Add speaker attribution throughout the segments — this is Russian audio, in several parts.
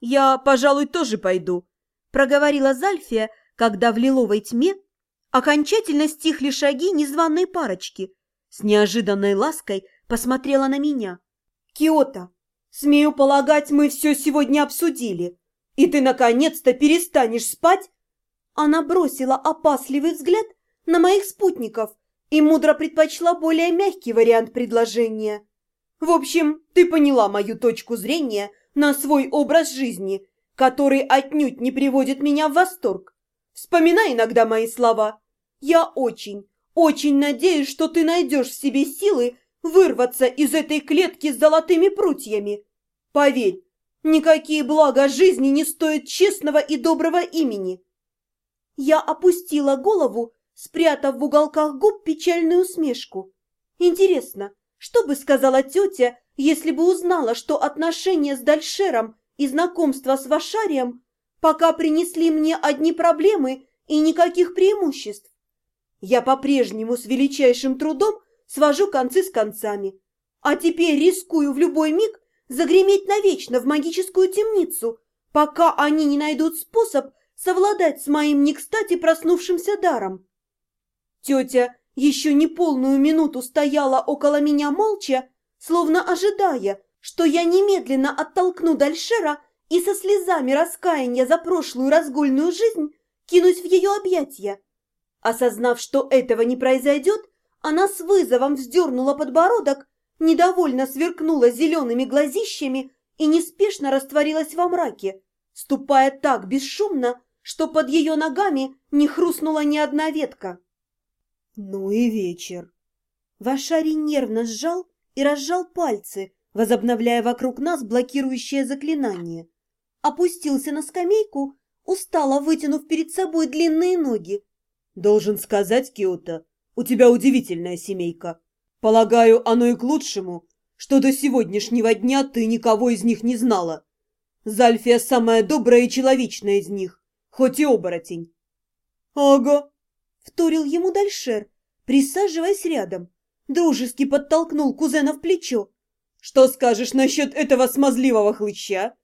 Speaker 1: «Я, пожалуй, тоже пойду», – проговорила Зальфия, когда в лиловой тьме окончательно стихли шаги незваной парочки. С неожиданной лаской посмотрела на меня. «Киота, смею полагать, мы все сегодня обсудили, и ты наконец-то перестанешь спать?» Она бросила опасливый взгляд на моих спутников и мудро предпочла более мягкий вариант предложения. «В общем, ты поняла мою точку зрения на свой образ жизни, который отнюдь не приводит меня в восторг. Вспоминай иногда мои слова. Я очень, очень надеюсь, что ты найдешь в себе силы вырваться из этой клетки с золотыми прутьями. Поверь, никакие блага жизни не стоят честного и доброго имени». Я опустила голову, спрятав в уголках губ печальную усмешку. Интересно, что бы сказала тетя, если бы узнала, что отношения с Дальшером и знакомство с Вашарием пока принесли мне одни проблемы и никаких преимуществ? Я по-прежнему с величайшим трудом свожу концы с концами, а теперь рискую в любой миг загреметь навечно в магическую темницу, пока они не найдут способ совладать с моим не кстати проснувшимся даром. Тетя еще не полную минуту стояла около меня молча, словно ожидая, что я немедленно оттолкну Дальшера и со слезами раскаяния за прошлую разгульную жизнь кинусь в ее объятия. Осознав, что этого не произойдет, она с вызовом вздернула подбородок, недовольно сверкнула зелеными глазищами и неспешно растворилась во мраке, ступая так бесшумно, что под ее ногами не хрустнула ни одна ветка. Ну и вечер. Вашари нервно сжал и разжал пальцы, возобновляя вокруг нас блокирующее заклинание. Опустился на скамейку, устало вытянув перед собой длинные ноги. «Должен сказать, Киота, у тебя удивительная семейка. Полагаю, оно и к лучшему, что до сегодняшнего дня ты никого из них не знала. Зальфия самая добрая и человечная из них хоть и оборотень. Ага, вторил ему Дальшер, присаживаясь рядом. Дружески подтолкнул кузена в плечо. Что скажешь насчет этого смазливого хлыща?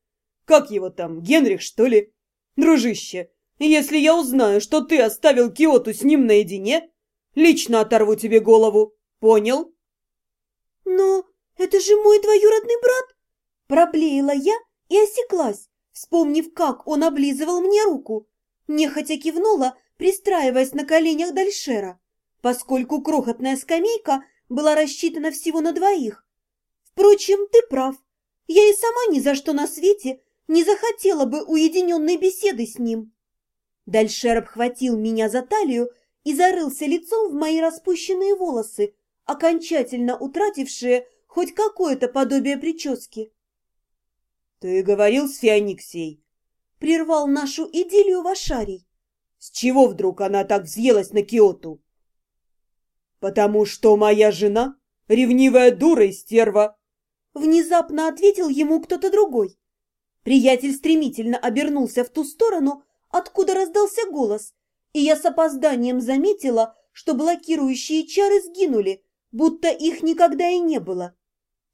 Speaker 1: Как его там, Генрих, что ли? Дружище, если я узнаю, что ты оставил Киоту с ним наедине, лично оторву тебе голову. Понял? Но это же мой двоюродный брат, проблеяла я и осеклась, вспомнив, как он облизывал мне руку. Нехотя кивнула, пристраиваясь на коленях Дальшера, поскольку крохотная скамейка была рассчитана всего на двоих. Впрочем, ты прав. Я и сама ни за что на свете не захотела бы уединенной беседы с ним. Дальшер обхватил меня за талию и зарылся лицом в мои распущенные волосы, окончательно утратившие хоть какое-то подобие прически. «Ты говорил с Феониксией?» Прервал нашу идиллию Вашарий. «С чего вдруг она так взъелась на Киоту?» «Потому что моя жена — ревнивая дура и стерва!» Внезапно ответил ему кто-то другой. Приятель стремительно обернулся в ту сторону, откуда раздался голос, и я с опозданием заметила, что блокирующие чары сгинули, будто их никогда и не было.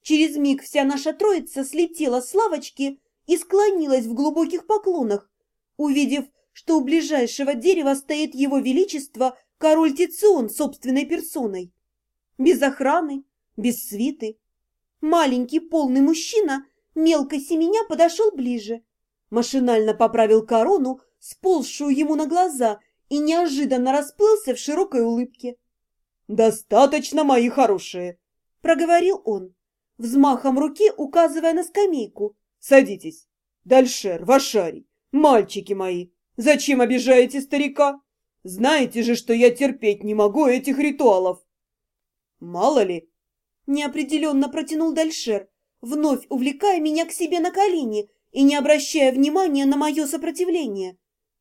Speaker 1: Через миг вся наша троица слетела с лавочки и склонилась в глубоких поклонах, увидев, что у ближайшего дерева стоит его величество король Тицион собственной персоной. Без охраны, без свиты. Маленький полный мужчина мелко семеня подошел ближе, машинально поправил корону, сползшую ему на глаза, и неожиданно расплылся в широкой улыбке. «Достаточно, мои хорошие!» – проговорил он взмахом руки указывая на скамейку. «Садитесь. Дальшер, Вашарий, мальчики мои, зачем обижаете старика? Знаете же, что я терпеть не могу этих ритуалов». «Мало ли». Неопределенно протянул Дальшер, вновь увлекая меня к себе на колени и не обращая внимания на мое сопротивление.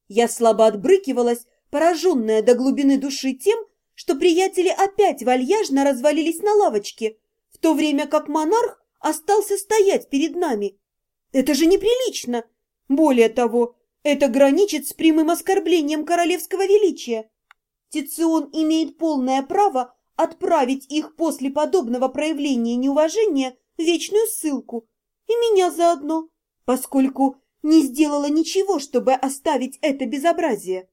Speaker 1: Я слабо отбрыкивалась, пораженная до глубины души тем, что приятели опять вальяжно развалились на лавочке – в то время как монарх остался стоять перед нами. Это же неприлично! Более того, это граничит с прямым оскорблением королевского величия. Тицион имеет полное право отправить их после подобного проявления неуважения в вечную ссылку, и меня заодно, поскольку не сделала ничего, чтобы оставить это безобразие.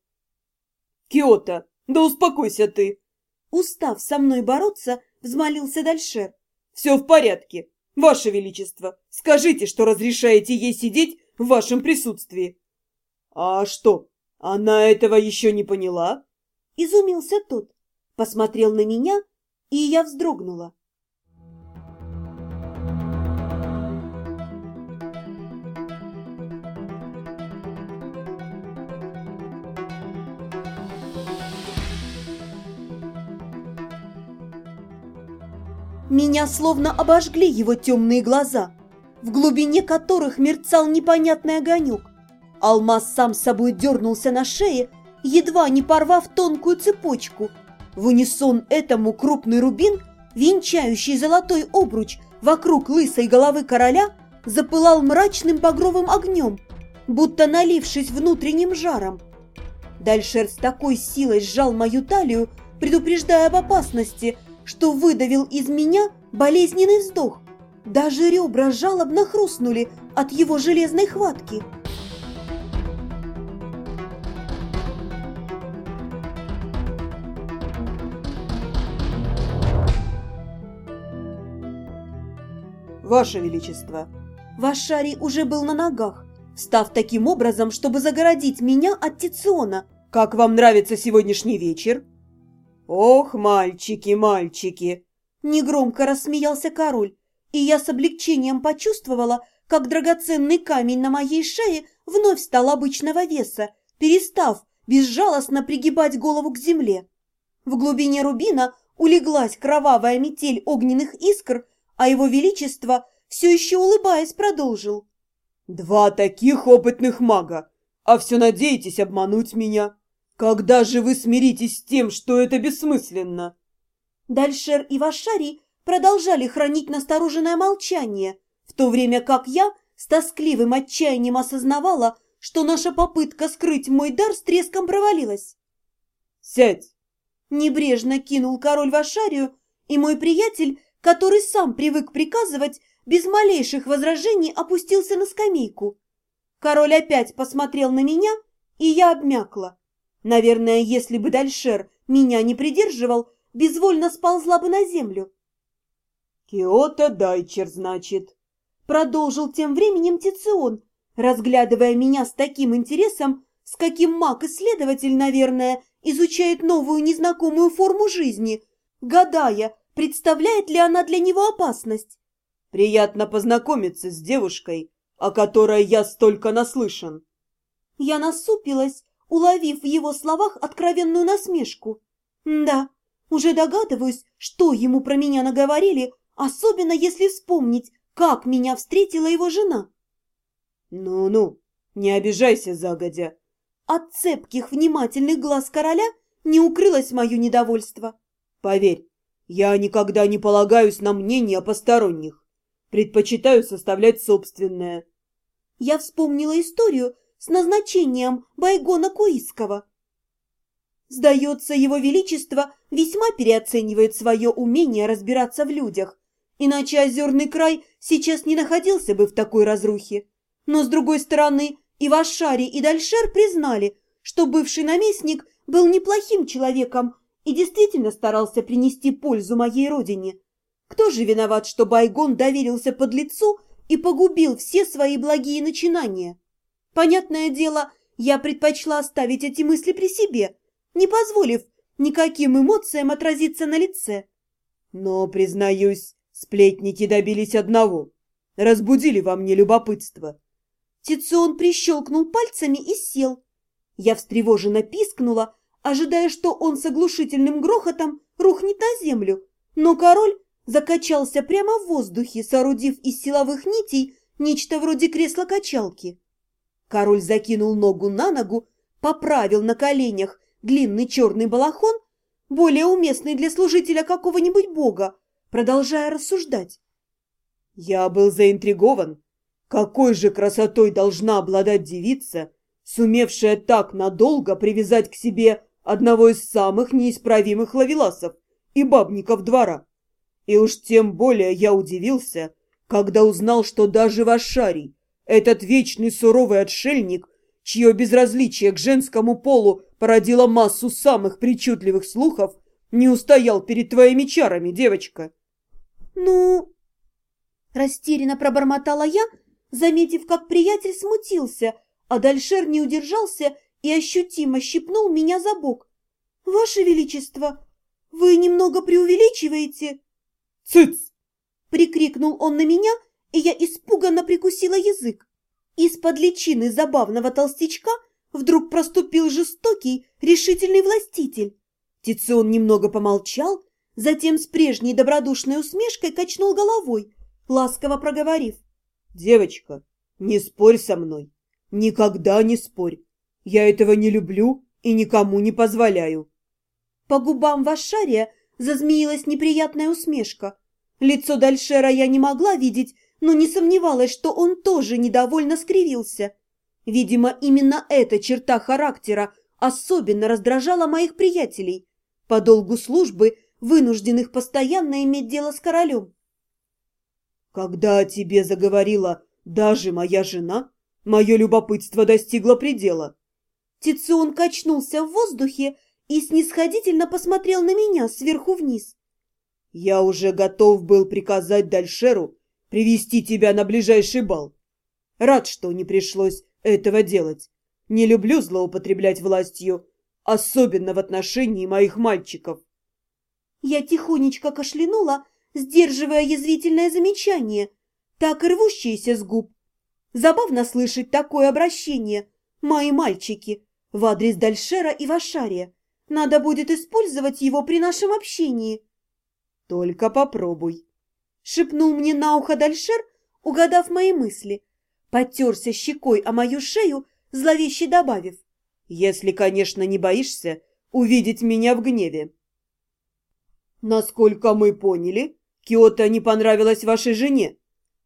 Speaker 2: Киота, да успокойся ты.
Speaker 1: Устав со мной бороться, взмолился Дальшер.
Speaker 2: Все в порядке. Ваше Величество, скажите, что разрешаете ей сидеть в вашем присутствии. А что, она этого еще не поняла?
Speaker 1: Изумился тот, посмотрел на меня, и я вздрогнула. Меня словно обожгли его темные глаза, в глубине которых мерцал непонятный огонек. Алмаз сам собой дернулся на шее, едва не порвав тонкую цепочку. В унисон этому крупный рубин, венчающий золотой обруч вокруг лысой головы короля, запылал мрачным багровым огнем, будто налившись внутренним жаром. Дальшер с такой силой сжал мою талию, предупреждая об опасности – что выдавил из меня болезненный вздох. Даже ребра жалобно хрустнули от его железной хватки.
Speaker 2: «Ваше Величество!»
Speaker 1: Вашари уже был на ногах, став таким образом, чтобы загородить меня от Тициона.
Speaker 2: «Как вам нравится сегодняшний вечер?» «Ох, мальчики, мальчики!»
Speaker 1: Негромко рассмеялся король, и я с облегчением почувствовала, как драгоценный камень на моей шее вновь стал обычного веса, перестав безжалостно пригибать голову к земле. В глубине рубина улеглась кровавая метель огненных искр, а его величество, все еще улыбаясь, продолжил.
Speaker 2: «Два таких опытных мага, а все надеетесь обмануть меня. «Когда же вы смиритесь с тем, что это бессмысленно?»
Speaker 1: Дальшер и Вашари продолжали хранить настороженное молчание, в то время как я с тоскливым отчаянием осознавала, что наша попытка скрыть мой дар с треском провалилась.
Speaker 2: «Сядь!»
Speaker 1: Небрежно кинул король Вашарию, и мой приятель, который сам привык приказывать, без малейших возражений опустился на скамейку. Король опять посмотрел на меня, и я обмякла. Наверное, если бы Дальшер меня не придерживал, безвольно сползла бы на землю.
Speaker 2: «Киото Дайчер, значит», — продолжил тем временем Тицион, разглядывая меня с таким интересом, с каким маг-исследователь, наверное, изучает новую незнакомую форму жизни, гадая, представляет ли она для него опасность. «Приятно познакомиться с девушкой, о которой я столько наслышан».
Speaker 1: Я насупилась, уловив в его словах откровенную насмешку. Да, уже догадываюсь, что ему про меня наговорили, особенно если вспомнить, как меня встретила его жена.
Speaker 2: Ну-ну, не обижайся загодя.
Speaker 1: От цепких, внимательных глаз короля не укрылось мое недовольство.
Speaker 2: Поверь, я никогда не полагаюсь на мнение посторонних. Предпочитаю составлять собственное.
Speaker 1: Я вспомнила историю, с назначением Байгона Куиского. Сдается, его величество весьма переоценивает свое умение разбираться в людях, иначе озерный край сейчас не находился бы в такой разрухе. Но, с другой стороны, и Вашари, и Дальшер признали, что бывший наместник был неплохим человеком и действительно старался принести пользу моей родине. Кто же виноват, что Байгон доверился под лицу и погубил все свои благие начинания? Понятное дело, я предпочла оставить эти мысли при себе, не позволив никаким эмоциям отразиться на лице.
Speaker 2: Но, признаюсь, сплетники добились одного. Разбудили во мне любопытство.
Speaker 1: Тицион прищелкнул пальцами и сел. Я встревоженно пискнула, ожидая, что он с оглушительным грохотом рухнет на землю. Но король закачался прямо в воздухе, соорудив из силовых нитей нечто вроде кресла-качалки. Король закинул ногу на ногу, поправил на коленях длинный черный балахон, более уместный для служителя какого-нибудь бога, продолжая рассуждать.
Speaker 2: Я был заинтригован. Какой же красотой должна обладать девица, сумевшая так надолго привязать к себе одного из самых неисправимых лавеласов и бабников двора? И уж тем более я удивился, когда узнал, что даже Вашарий, Этот вечный суровый отшельник, чье безразличие к женскому полу породило массу самых причудливых слухов, не устоял перед твоими чарами, девочка.
Speaker 1: Ну, растерянно пробормотала я, заметив, как приятель смутился, а Дальшер не удержался и ощутимо щипнул меня за бок. «Ваше Величество, вы немного преувеличиваете?»
Speaker 2: «Цыц!»
Speaker 1: — прикрикнул он на меня, и я испуганно прикусила язык. Из-под личины забавного толстячка вдруг проступил жестокий, решительный властитель. Тицион немного помолчал, затем с прежней добродушной усмешкой качнул головой, ласково проговорив.
Speaker 2: «Девочка, не спорь со мной. Никогда не спорь. Я этого не люблю и никому не позволяю».
Speaker 1: По губам Вашария зазмеилась неприятная усмешка. Лицо Дальшера я не могла видеть, но не сомневалась, что он тоже недовольно скривился. Видимо, именно эта черта характера особенно раздражала моих приятелей, по долгу службы вынужденных постоянно иметь дело с королем.
Speaker 2: «Когда о тебе заговорила даже моя жена, мое любопытство достигло предела».
Speaker 1: Тицион качнулся в воздухе и снисходительно посмотрел на меня сверху вниз.
Speaker 2: «Я уже готов был приказать Дальшеру привести тебя на ближайший бал. Рад, что не пришлось этого делать. Не люблю злоупотреблять властью, особенно в отношении моих мальчиков».
Speaker 1: Я тихонечко кашлянула, сдерживая язвительное замечание, так и рвущееся с губ. Забавно слышать такое обращение, мои мальчики, в адрес Дальшера и Вашария. Надо будет использовать его при нашем общении.
Speaker 2: Только попробуй.
Speaker 1: Шепнул мне на ухо Дальшер, угадав мои мысли. Потерся щекой о мою шею, зловеще добавив.
Speaker 2: Если, конечно, не боишься увидеть меня в гневе. Насколько мы поняли, Киото не понравилась вашей жене.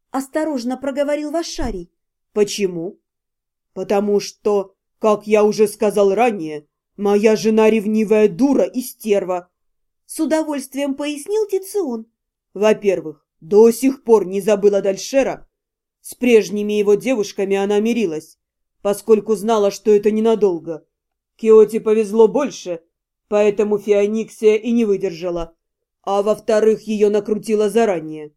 Speaker 1: Осторожно проговорил Вашарий.
Speaker 2: Почему? Потому что, как я уже сказал ранее, моя жена ревнивая дура и стерва.
Speaker 1: С удовольствием пояснил Тицион.
Speaker 2: Во-первых, до сих пор не забыла Дальшера. С прежними его девушками она мирилась, поскольку знала, что это ненадолго. Киоте повезло больше, поэтому Феониксия и не выдержала а во-вторых, ее накрутила заранее.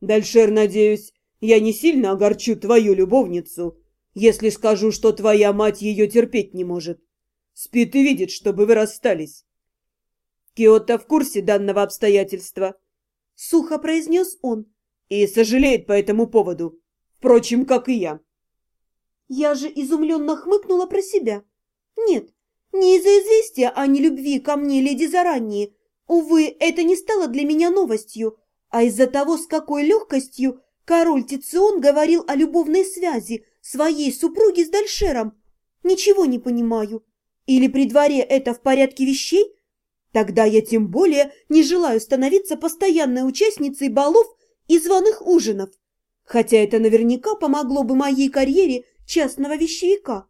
Speaker 2: Дальшер, надеюсь, я не сильно огорчу твою любовницу, если скажу, что твоя мать ее терпеть не может. Спит и видит, чтобы вы расстались. Киото в курсе данного обстоятельства.
Speaker 1: Сухо произнес он.
Speaker 2: И сожалеет по этому поводу. Впрочем, как и я.
Speaker 1: Я же изумленно хмыкнула про себя. Нет, не из-за известия о нелюбви ко мне леди заранее, Увы, это не стало для меня новостью, а из-за того, с какой легкостью король Тицион говорил о любовной связи своей супруги с Дальшером. Ничего не понимаю. Или при дворе это в порядке вещей? Тогда я тем более не желаю становиться постоянной участницей балов и званых ужинов, хотя это наверняка помогло бы моей карьере частного вещевика.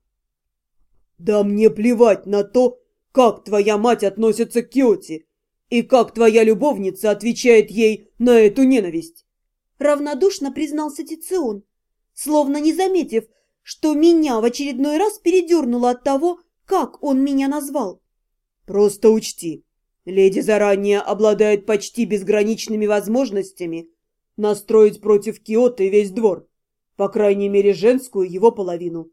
Speaker 2: «Да мне плевать на то, как твоя мать относится к Киоте!» «И как твоя любовница отвечает ей на эту ненависть?»
Speaker 1: Равнодушно признался Тицион, словно не заметив, что меня в очередной раз передернуло от того, как он меня назвал.
Speaker 2: «Просто учти, леди заранее обладает почти безграничными возможностями настроить против Киота весь двор, по крайней мере женскую его половину.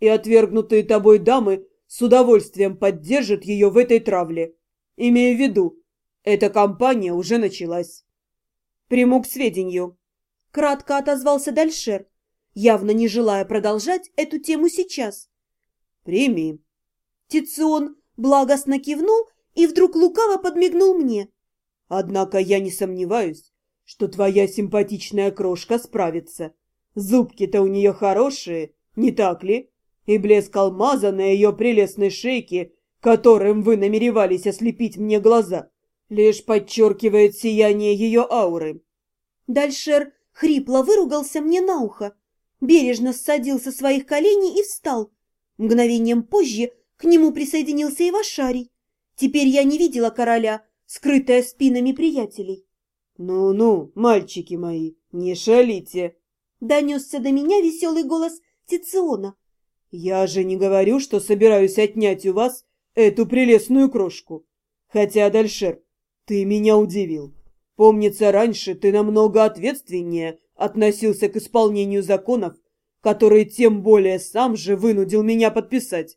Speaker 2: И отвергнутые тобой дамы с удовольствием поддержат ее в этой травле, имея в виду, эта кампания уже началась. Приму к сведению.
Speaker 1: Кратко отозвался Дальшер, явно не желая продолжать эту тему сейчас.
Speaker 2: Прими.
Speaker 1: Тицион благостно кивнул и вдруг лукаво подмигнул мне.
Speaker 2: Однако я не сомневаюсь, что твоя симпатичная крошка справится. Зубки-то у нее хорошие, не так ли? И блеск алмаза на ее прелестной шейке, которым вы намеревались ослепить мне глаза, лишь подчеркивает сияние ее ауры.
Speaker 1: Дальшер хрипло выругался мне на ухо, бережно ссадил со своих коленей и встал. Мгновением позже к нему присоединился и Вашарий. Теперь я не видела короля, скрытая спинами приятелей.
Speaker 2: «Ну-ну, мальчики мои, не шалите!» Донесся до меня веселый голос Тициона.
Speaker 3: «Я же не говорю, что собираюсь отнять у вас эту прелестную крошку. Хотя, Дальшер, ты меня удивил. Помнится, раньше ты намного ответственнее относился к исполнению законов, которые тем более сам же вынудил меня подписать.